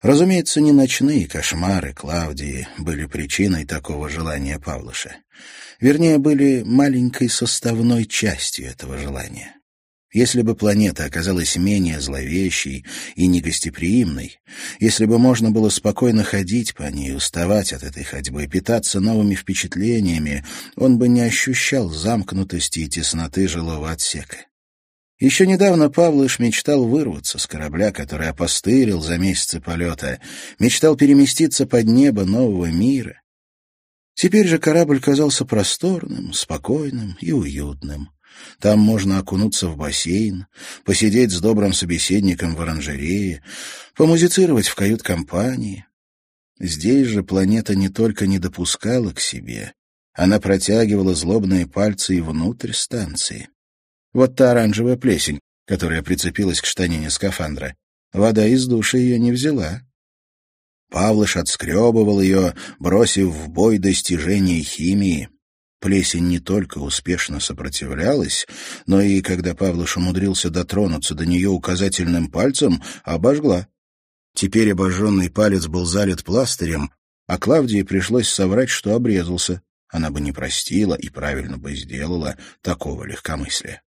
Разумеется, не ночные кошмары Клавдии были причиной такого желания Павлыша. Вернее, были маленькой составной частью этого желания. Если бы планета оказалась менее зловещей и негостеприимной, если бы можно было спокойно ходить по ней, уставать от этой ходьбы, питаться новыми впечатлениями, он бы не ощущал замкнутости и тесноты жилого отсека. Еще недавно Павлыш мечтал вырваться с корабля, который опостылил за месяцы полета, мечтал переместиться под небо нового мира. Теперь же корабль казался просторным, спокойным и уютным. Там можно окунуться в бассейн, посидеть с добрым собеседником в оранжерее, помузицировать в кают-компании. Здесь же планета не только не допускала к себе, она протягивала злобные пальцы и внутрь станции. Вот та оранжевая плесень, которая прицепилась к штанине скафандра. Вода из души ее не взяла. Павлыш отскребывал ее, бросив в бой достижения химии. Плесень не только успешно сопротивлялась, но и, когда Павлыш умудрился дотронуться до нее указательным пальцем, обожгла. Теперь обожженный палец был залит пластырем, а Клавдии пришлось соврать, что обрезался. Она бы не простила и правильно бы сделала такого легкомыслия.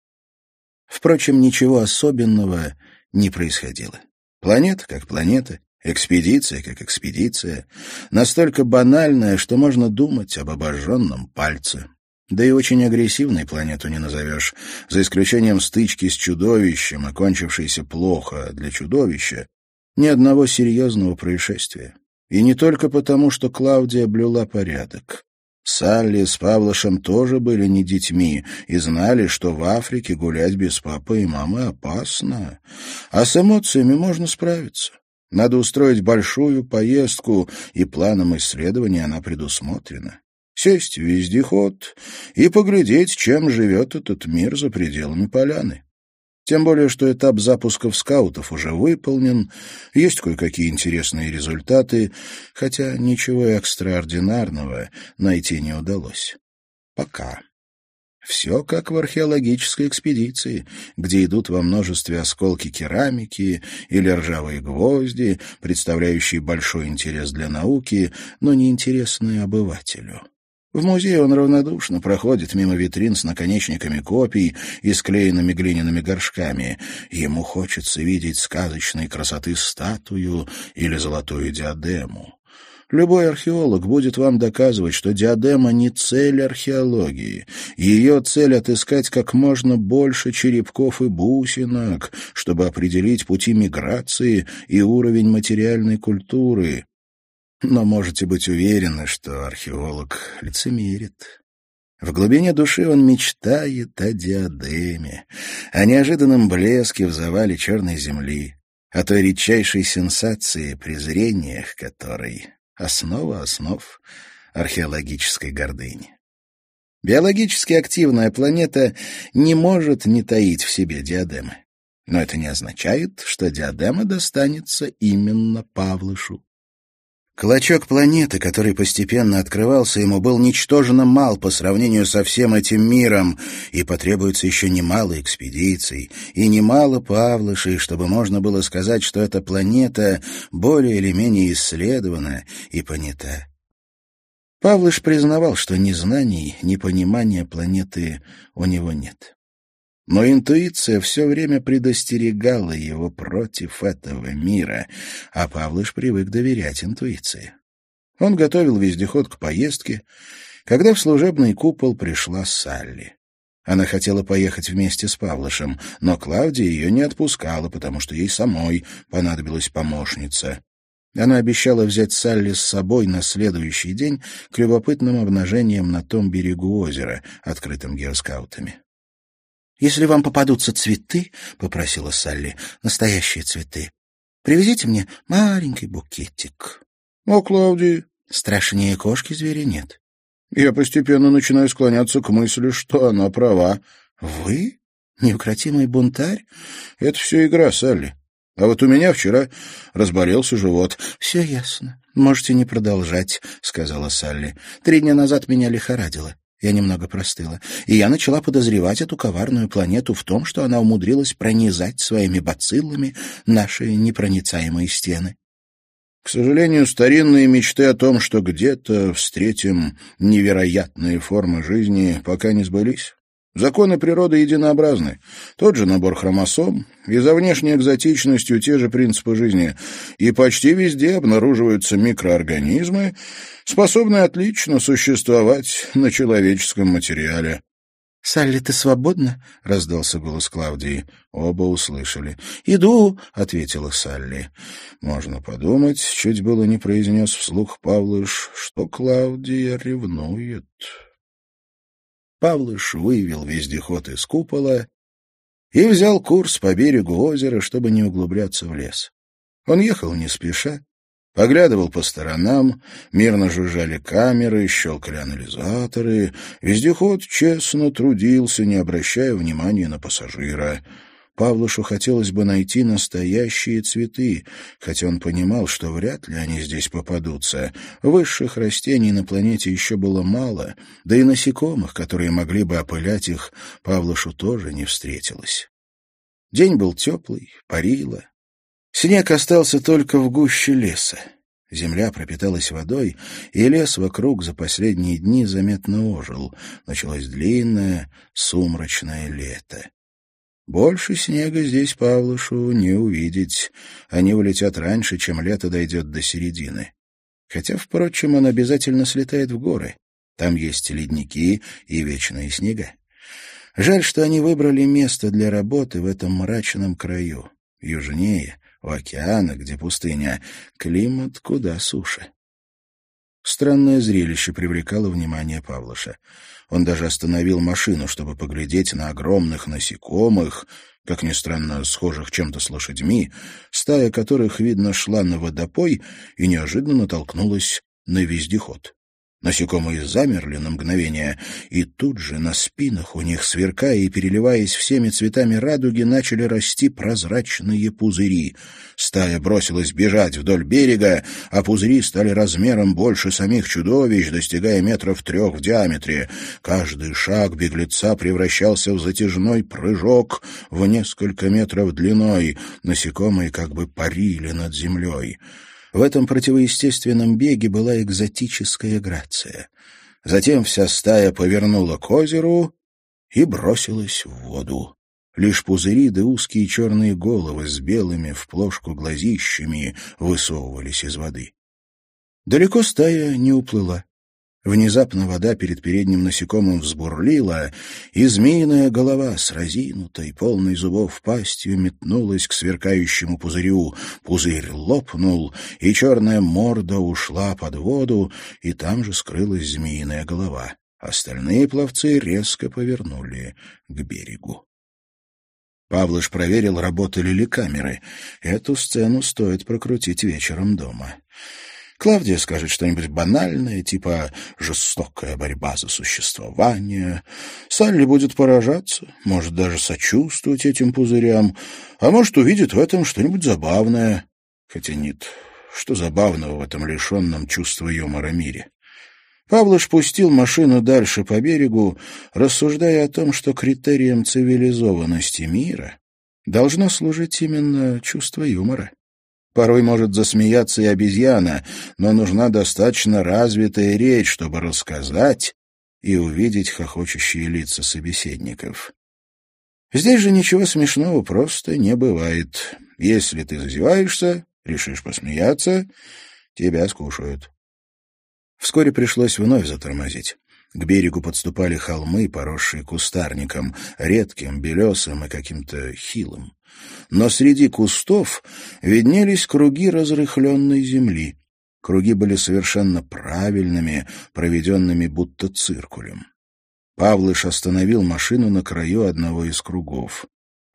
Впрочем, ничего особенного не происходило. Планета как планета, экспедиция как экспедиция, настолько банальная, что можно думать об обожженном пальце. Да и очень агрессивной планету не назовешь, за исключением стычки с чудовищем, окончившейся плохо для чудовища, ни одного серьезного происшествия. И не только потому, что Клаудия блюла порядок. Салли с Павлошем тоже были не детьми и знали, что в Африке гулять без папы и мамы опасно. А с эмоциями можно справиться. Надо устроить большую поездку, и планом исследования она предусмотрена. Сесть в вездеход и поглядеть, чем живет этот мир за пределами поляны. Тем более, что этап запусков скаутов уже выполнен, есть кое-какие интересные результаты, хотя ничего экстраординарного найти не удалось. Пока. Все как в археологической экспедиции, где идут во множестве осколки керамики или ржавые гвозди, представляющие большой интерес для науки, но неинтересные обывателю. В музее он равнодушно проходит мимо витрин с наконечниками копий и склеенными глиняными горшками. Ему хочется видеть сказочной красоты статую или золотую диадему. Любой археолог будет вам доказывать, что диадема не цель археологии. Ее цель — отыскать как можно больше черепков и бусинок, чтобы определить пути миграции и уровень материальной культуры. Но можете быть уверены, что археолог лицемерит. В глубине души он мечтает о диадеме, о неожиданном блеске в завале черной земли, о той редчайшей сенсации, презрениях которой основа основ археологической гордыни. Биологически активная планета не может не таить в себе диадемы. Но это не означает, что диадема достанется именно Павлышу. Клочок планеты, который постепенно открывался ему, был ничтожно мал по сравнению со всем этим миром, и потребуется еще немало экспедиций и немало Павлышей, чтобы можно было сказать, что эта планета более или менее исследована и понята. Павлыш признавал, что ни знаний, ни понимания планеты у него нет. Но интуиция все время предостерегала его против этого мира, а Павлыш привык доверять интуиции. Он готовил вездеход к поездке, когда в служебный купол пришла Салли. Она хотела поехать вместе с Павлышем, но Клавдия ее не отпускала, потому что ей самой понадобилась помощница. Она обещала взять Салли с собой на следующий день к любопытным обнажениям на том берегу озера, открытым геоскаутами. «Если вам попадутся цветы, — попросила Салли, — настоящие цветы, привезите мне маленький букетик». «О, Клавдии!» «Страшнее кошки зверя нет». «Я постепенно начинаю склоняться к мысли, что она права». «Вы? Неукротимый бунтарь?» «Это все игра, Салли. А вот у меня вчера разболелся живот». «Все ясно. Можете не продолжать», — сказала Салли. «Три дня назад меня лихорадило. Я немного простыла, и я начала подозревать эту коварную планету в том, что она умудрилась пронизать своими бациллами наши непроницаемые стены. К сожалению, старинные мечты о том, что где-то встретим невероятные формы жизни, пока не сбылись. Законы природы единообразны. Тот же набор хромосом, и за внешней экзотичностью те же принципы жизни. И почти везде обнаруживаются микроорганизмы, способные отлично существовать на человеческом материале. — Салли, ты свободна? — раздался голос Клавдии. Оба услышали. — Иду, — ответила Салли. Можно подумать, чуть было не произнес вслух Павлыш, что Клавдия ревнует. Павлыш вывел вездеход из купола и взял курс по берегу озера, чтобы не углубляться в лес. Он ехал не спеша, Поглядывал по сторонам, мирно жужжали камеры, щелкали анализаторы. Вездеход честно трудился, не обращая внимания на пассажира. Павлушу хотелось бы найти настоящие цветы, хотя он понимал, что вряд ли они здесь попадутся. Высших растений на планете еще было мало, да и насекомых, которые могли бы опылять их, Павлушу тоже не встретилось. День был теплый, парило. Снег остался только в гуще леса. Земля пропиталась водой, и лес вокруг за последние дни заметно ожил. Началось длинное, сумрачное лето. Больше снега здесь Павлушу не увидеть. Они улетят раньше, чем лето дойдет до середины. Хотя, впрочем, он обязательно слетает в горы. Там есть ледники и вечные снега. Жаль, что они выбрали место для работы в этом мрачном краю. Южнее, у океана, где пустыня, климат куда суше. Странное зрелище привлекало внимание Павлыша. Он даже остановил машину, чтобы поглядеть на огромных насекомых, как ни странно, схожих чем-то с лошадьми, стая которых, видно, шла на водопой и неожиданно натолкнулась на вездеход. Насекомые замерли на мгновение, и тут же на спинах у них, сверкая и переливаясь всеми цветами радуги, начали расти прозрачные пузыри. Стая бросилась бежать вдоль берега, а пузыри стали размером больше самих чудовищ, достигая метров трех в диаметре. Каждый шаг беглеца превращался в затяжной прыжок в несколько метров длиной. Насекомые как бы парили над землей. В этом противоестественном беге была экзотическая грация. Затем вся стая повернула к озеру и бросилась в воду. Лишь пузыри да узкие черные головы с белыми в плошку глазищами высовывались из воды. Далеко стая не уплыла. Внезапно вода перед передним насекомым взбурлила, и змеиная голова с разинутой, полной зубов пастью метнулась к сверкающему пузырю. Пузырь лопнул, и черная морда ушла под воду, и там же скрылась змеиная голова. Остальные пловцы резко повернули к берегу. Павлыш проверил, работали ли камеры. Эту сцену стоит прокрутить вечером дома. Клавдия скажет что-нибудь банальное, типа «жестокая борьба за существование». Салли будет поражаться, может даже сочувствовать этим пузырям, а может увидит в этом что-нибудь забавное. Хотя нет, что забавного в этом лишенном чувства юмора мире. Павлыш пустил машину дальше по берегу, рассуждая о том, что критерием цивилизованности мира должно служить именно чувство юмора. Порой может засмеяться и обезьяна, но нужна достаточно развитая речь, чтобы рассказать и увидеть хохочущие лица собеседников. Здесь же ничего смешного просто не бывает. Если ты зазеваешься, решишь посмеяться, тебя скушают. Вскоре пришлось вновь затормозить. К берегу подступали холмы, поросшие кустарником, редким, белесым и каким-то хилым. Но среди кустов виднелись круги разрыхленной земли. Круги были совершенно правильными, проведенными будто циркулем. Павлыш остановил машину на краю одного из кругов.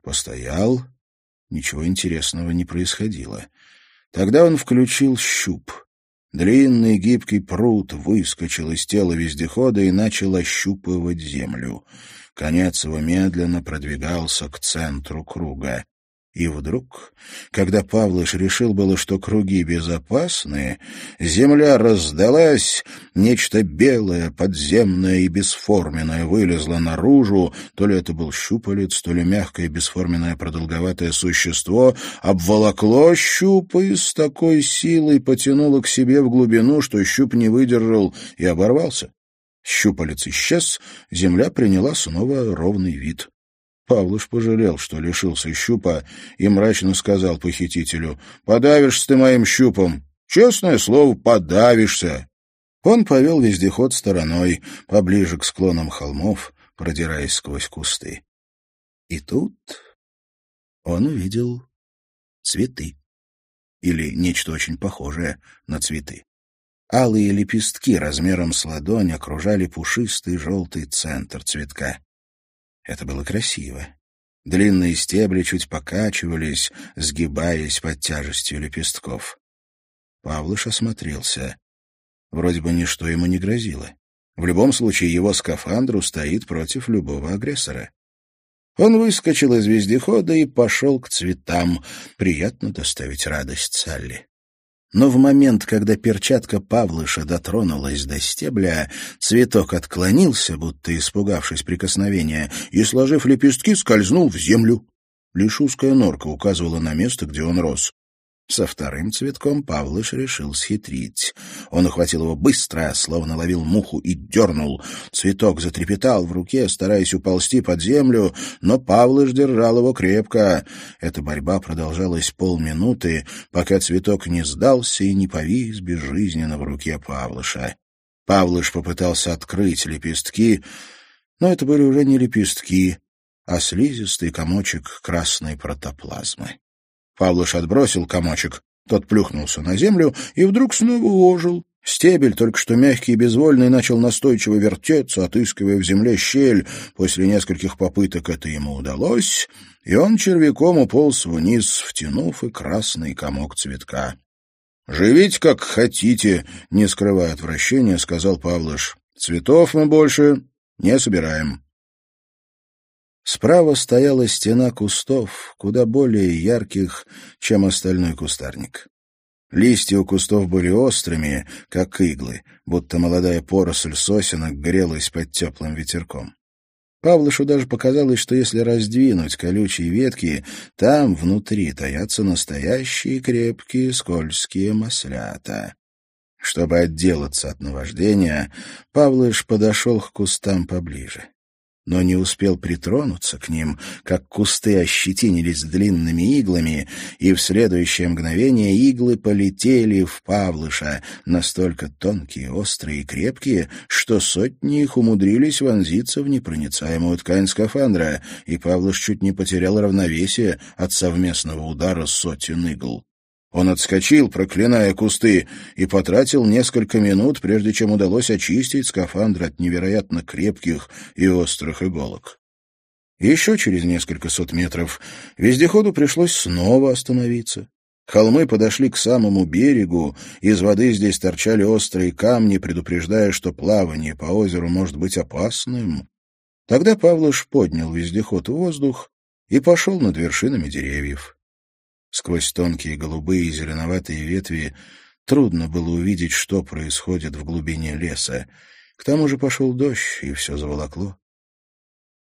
Постоял. Ничего интересного не происходило. Тогда он включил щуп. Длинный гибкий пруд выскочил из тела вездехода и начал ощупывать землю. Конец его медленно продвигался к центру круга. И вдруг, когда Павлыш решил было, что круги безопасны, земля раздалась, нечто белое, подземное и бесформенное вылезло наружу, то ли это был щупалец, то ли мягкое бесформенное продолговатое существо, обволокло щупа и с такой силой потянуло к себе в глубину, что щуп не выдержал и оборвался. Щупалец исчез, земля приняла снова ровный вид. Павлуш пожалел, что лишился щупа, и мрачно сказал похитителю, «Подавишься ты моим щупом! Честное слово, подавишься!» Он повел вездеход стороной, поближе к склонам холмов, продираясь сквозь кусты. И тут он увидел цветы. Или нечто очень похожее на цветы. Алые лепестки размером с ладонь окружали пушистый желтый центр цветка. Это было красиво. Длинные стебли чуть покачивались, сгибаясь под тяжестью лепестков. Павлыш осмотрелся. Вроде бы ничто ему не грозило. В любом случае его скафандр устоит против любого агрессора. Он выскочил из вездехода и пошел к цветам. Приятно доставить радость Салли. Но в момент, когда перчатка Павлыша дотронулась до стебля, цветок отклонился, будто испугавшись прикосновения, и, сложив лепестки, скользнул в землю. Лишь узкая норка указывала на место, где он рос. Со вторым цветком Павлыш решил схитрить. Он ухватил его быстро, словно ловил муху, и дернул. Цветок затрепетал в руке, стараясь уползти под землю, но Павлыш держал его крепко. Эта борьба продолжалась полминуты, пока цветок не сдался и не повис безжизненно в руке Павлыша. Павлыш попытался открыть лепестки, но это были уже не лепестки, а слизистый комочек красной протоплазмы. Павлыш отбросил комочек. Тот плюхнулся на землю и вдруг снова ожил. Стебель, только что мягкий и безвольный, начал настойчиво вертеться, отыскивая в земле щель. После нескольких попыток это ему удалось, и он червяком уполз вниз, втянув и красный комок цветка. «Живите как хотите», — не скрывая отвращения, сказал Павлыш. «Цветов мы больше не собираем». Справа стояла стена кустов, куда более ярких, чем остальной кустарник. Листья у кустов были острыми, как иглы, будто молодая поросль сосенок грелась под теплым ветерком. Павлышу даже показалось, что если раздвинуть колючие ветки, там внутри таятся настоящие крепкие скользкие маслята. Чтобы отделаться от наваждения, Павлыш подошел к кустам поближе но не успел притронуться к ним, как кусты ощетинились длинными иглами, и в следующее мгновение иглы полетели в Павлыша, настолько тонкие, острые и крепкие, что сотни их умудрились вонзиться в непроницаемую ткань скафандра, и Павлыш чуть не потерял равновесие от совместного удара сотен игл. Он отскочил, проклиная кусты, и потратил несколько минут, прежде чем удалось очистить скафандр от невероятно крепких и острых иголок. Еще через несколько сот метров вездеходу пришлось снова остановиться. Холмы подошли к самому берегу, из воды здесь торчали острые камни, предупреждая, что плавание по озеру может быть опасным. Тогда Павлыш поднял вездеход в воздух и пошел над вершинами деревьев. Сквозь тонкие голубые и зеленоватые ветви трудно было увидеть, что происходит в глубине леса. К тому же пошел дождь, и все заволокло.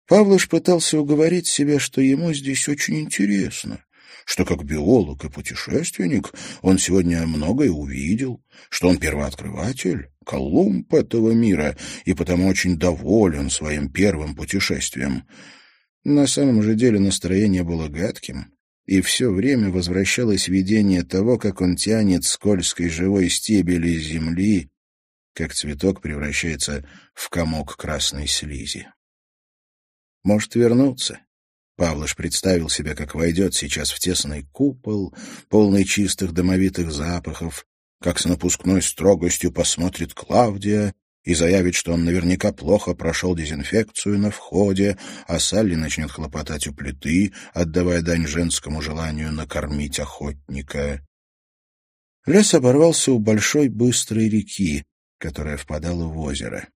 Павлыш пытался уговорить себя, что ему здесь очень интересно, что как биолог и путешественник он сегодня многое увидел, что он первооткрыватель, Колумб этого мира, и потому очень доволен своим первым путешествием. На самом же деле настроение было гадким и все время возвращалось видение того, как он тянет скользкий живой стебель из земли, как цветок превращается в комок красной слизи. Может вернуться. Павлош представил себя, как войдет сейчас в тесный купол, полный чистых домовитых запахов, как с напускной строгостью посмотрит Клавдия, и заявит, что он наверняка плохо прошел дезинфекцию на входе, а Салли начнет хлопотать у плиты, отдавая дань женскому желанию накормить охотника. Лес оборвался у большой быстрой реки, которая впадала в озеро.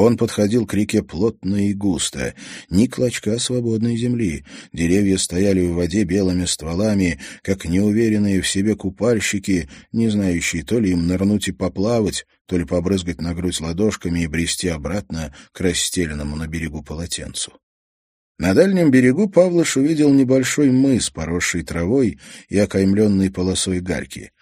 Он подходил к реке плотно и густо, ни клочка свободной земли. Деревья стояли в воде белыми стволами, как неуверенные в себе купальщики, не знающие то ли им нырнуть и поплавать, то ли побрызгать на грудь ладошками и брести обратно к расстеленному на берегу полотенцу. На дальнем берегу Павлыш увидел небольшой мыс, поросший травой и окаймленный полосой гальки.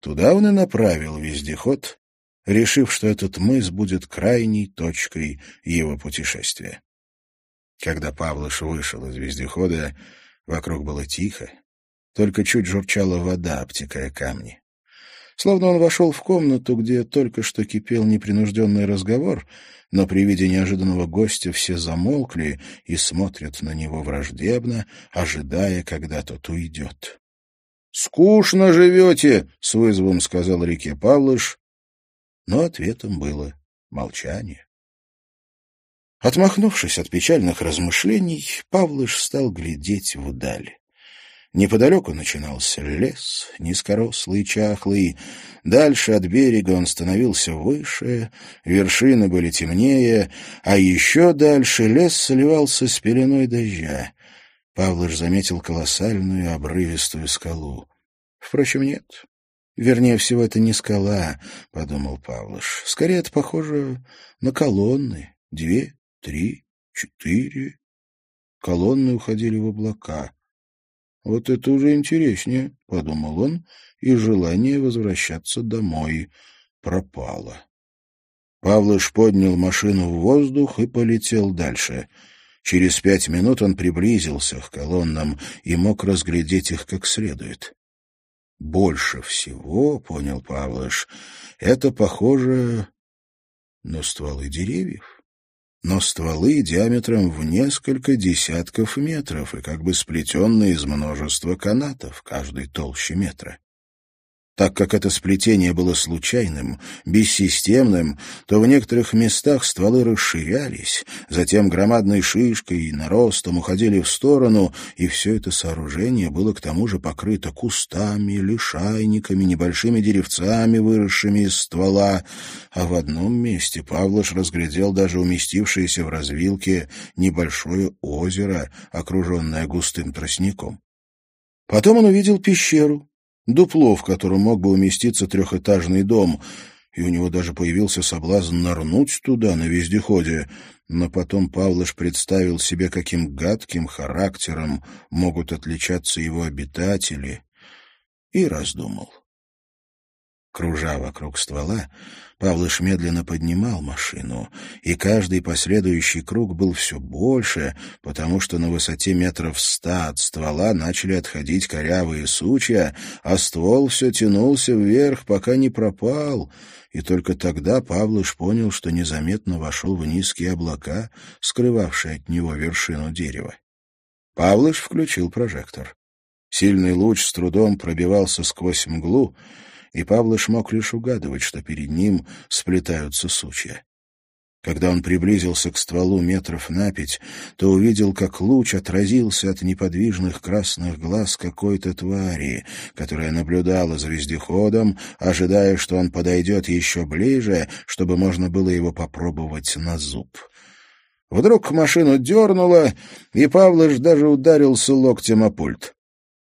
Туда он и направил вездеход, решив, что этот мыс будет крайней точкой его путешествия. Когда Павлыш вышел из вездехода, вокруг было тихо, только чуть журчала вода, обтекая камни. Словно он вошел в комнату, где только что кипел непринужденный разговор, но при виде неожиданного гостя все замолкли и смотрят на него враждебно, ожидая, когда тот уйдет. — Скучно живете, — с вызовом сказал Реке Павлыш, но ответом было молчание. Отмахнувшись от печальных размышлений, Павлыш стал глядеть вдаль. Неподалеку начинался лес, низкорослый, чахлый. Дальше от берега он становился выше, вершины были темнее, а еще дальше лес сливался с пеленой дождя. Павлыш заметил колоссальную обрывистую скалу. Впрочем, нет, Вернее всего, это не скала, — подумал Павлыш. Скорее, это похоже на колонны. Две, три, четыре. Колонны уходили в облака. Вот это уже интереснее, — подумал он, и желание возвращаться домой пропало. Павлыш поднял машину в воздух и полетел дальше. Через пять минут он приблизился к колоннам и мог разглядеть их как следует. Больше всего, понял Павлыш, это похоже на стволы деревьев. Но стволы диаметром в несколько десятков метров и как бы сплетенные из множества канатов, каждый толще метра. Так как это сплетение было случайным, бессистемным, то в некоторых местах стволы расширялись, затем громадной шишкой и наростом уходили в сторону, и все это сооружение было к тому же покрыто кустами, лишайниками, небольшими деревцами, выросшими из ствола, а в одном месте Павлош разглядел даже уместившееся в развилке небольшое озеро, окруженное густым тростником. Потом он увидел пещеру, дупло, в котором мог бы уместиться трехэтажный дом, и у него даже появился соблазн нырнуть туда на вездеходе, но потом Павлыш представил себе, каким гадким характером могут отличаться его обитатели, и раздумал. Кружа вокруг ствола, Павлыш медленно поднимал машину, и каждый последующий круг был все больше, потому что на высоте метров ста от ствола начали отходить корявые сучья, а ствол все тянулся вверх, пока не пропал, и только тогда Павлыш понял, что незаметно вошел в низкие облака, скрывавшие от него вершину дерева. Павлыш включил прожектор. Сильный луч с трудом пробивался сквозь мглу, и Павлыш мог лишь угадывать, что перед ним сплетаются сучья. Когда он приблизился к стволу метров на пять, то увидел, как луч отразился от неподвижных красных глаз какой-то твари, которая наблюдала за вездеходом, ожидая, что он подойдет еще ближе, чтобы можно было его попробовать на зуб. Вдруг машину дернуло, и Павлыш даже ударился локтем о пульт.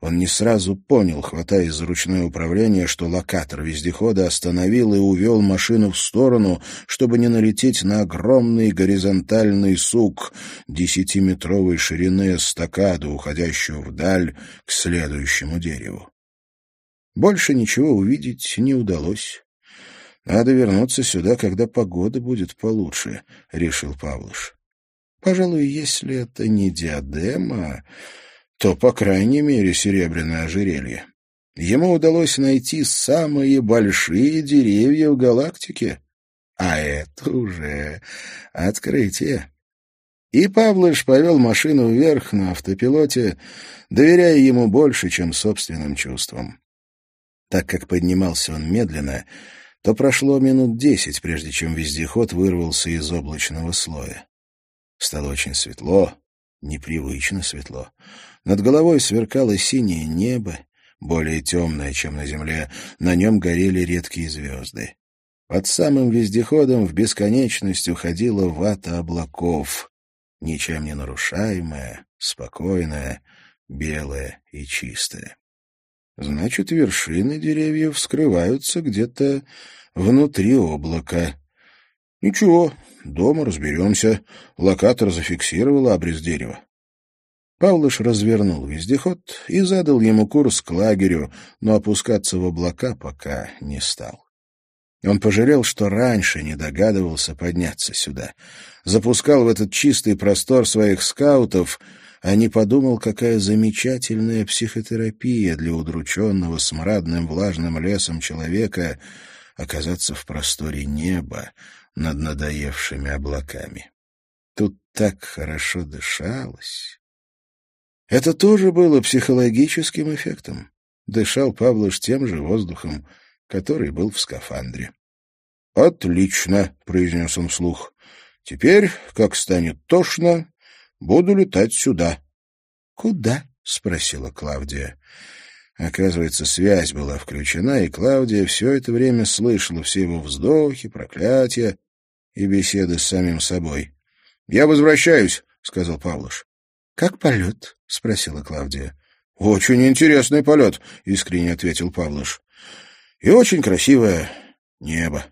Он не сразу понял, хватаясь за ручное управление, что локатор вездехода остановил и увел машину в сторону, чтобы не налететь на огромный горизонтальный сук десятиметровой ширины эстакаду, уходящую вдаль к следующему дереву. Больше ничего увидеть не удалось. «Надо вернуться сюда, когда погода будет получше», — решил Павлыш. «Пожалуй, если это не диадема...» то, по крайней мере, серебряное ожерелье. Ему удалось найти самые большие деревья в галактике. А это уже открытие. И Павлыш повел машину вверх на автопилоте, доверяя ему больше, чем собственным чувствам. Так как поднимался он медленно, то прошло минут десять, прежде чем вездеход вырвался из облачного слоя. Стало очень светло, непривычно светло. Над головой сверкало синее небо, более темное, чем на земле, на нем горели редкие звезды. Под самым вездеходом в бесконечность уходила вата облаков, ничем не нарушаемая, спокойная, белая и чистая. Значит, вершины деревьев скрываются где-то внутри облака. Ничего, дома разберемся. Локатор зафиксировал обрез дерева. Павлыш развернул вездеход и задал ему курс к лагерю, но опускаться в облака пока не стал. Он пожалел, что раньше не догадывался подняться сюда. Запускал в этот чистый простор своих скаутов, а не подумал, какая замечательная психотерапия для удрученного смрадным влажным лесом человека оказаться в просторе неба над надоевшими облаками. Тут так хорошо дышалось. Это тоже было психологическим эффектом. Дышал Павлуш тем же воздухом, который был в скафандре. «Отлично», — произнес он вслух. «Теперь, как станет тошно, буду летать сюда». «Куда?» — спросила Клавдия. Оказывается, связь была включена, и Клавдия все это время слышала все его вздохи, проклятия и беседы с самим собой. «Я возвращаюсь», — сказал Павлуш. «Как полет?» — спросила Клавдия. «Очень интересный полет», — искренне ответил Павлуш. И очень красивое небо.